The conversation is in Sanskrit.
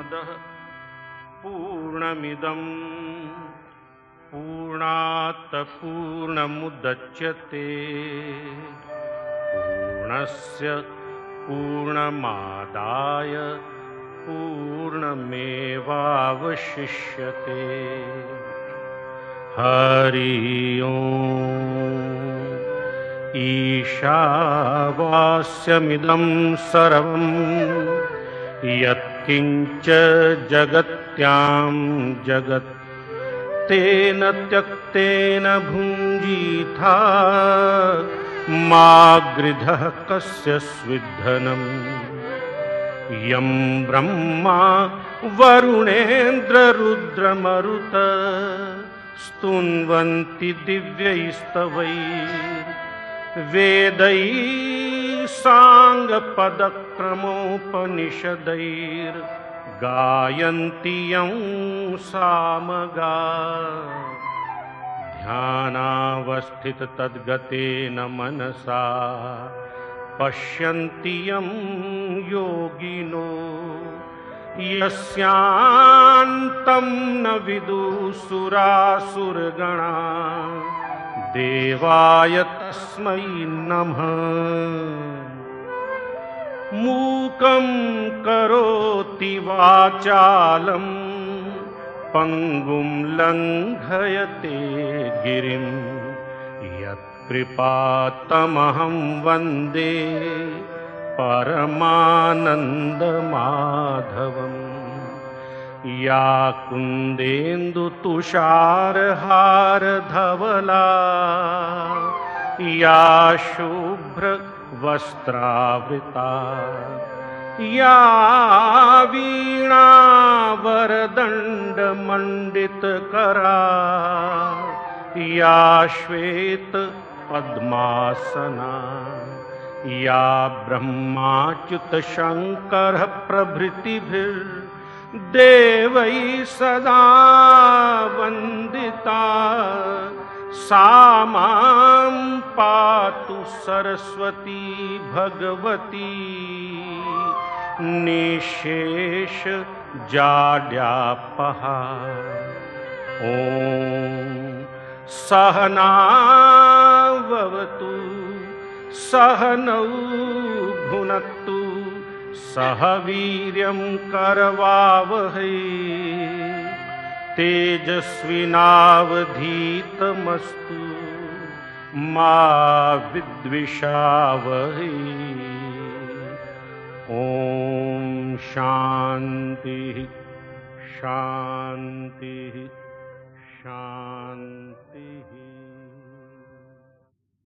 पूर्णमदः पूर्णमिदम्। पूर्णात् पूर्णमुदच्यते पूर्णस्य पूर्णमादाय पूर्णमेवावशिष्यते। हरि ईशावास्यमिदं सर्वं यत्किञ्च जगत्यां जगत् तेन त्यक्तेन भुञ्जीथा मा गृधः कस्य स्विद्धनम्। यं ब्रह्मा वरुणेन्द्ररुद्रमरुत स्तुन्वन्ति दिव्यैस्तवै वेदैः साङ्गपदक्रमोपनिषदैर्गायन्ति यं सामगा। ध्यानावस्थिततद्गतेन मनसा पश्यन्ति यं योगिनो। यस्यान्तं न विदुसुरासुरगणा देवाय तस्मै नमः। मूकं करोति वाचालं पङ्गुं लङ्घयते गिरिं। यत्कृपातमहं वन्दे परमानन्दमाधवम् या कुन्देन्दुतुषारहारधवला या शुभ्रवस्त्रावृता या वीणावरदण्डमण्डितकरा या श्वेतपद्मासना या ब्रह्माच्युतशङ्करः प्रभृतिभिर्देवैः सदा वन्दिता सा पातु सरस्वती भगवती। निशेष जाड्यापहा ॐ सहनावतु सहनौ भुनक्तु सह वीर्यं करवावहै। तेजस्विनावधीतमस्तु मा विद्विषावहै। ॐ शान्तिः शान्तिः शान्तिः।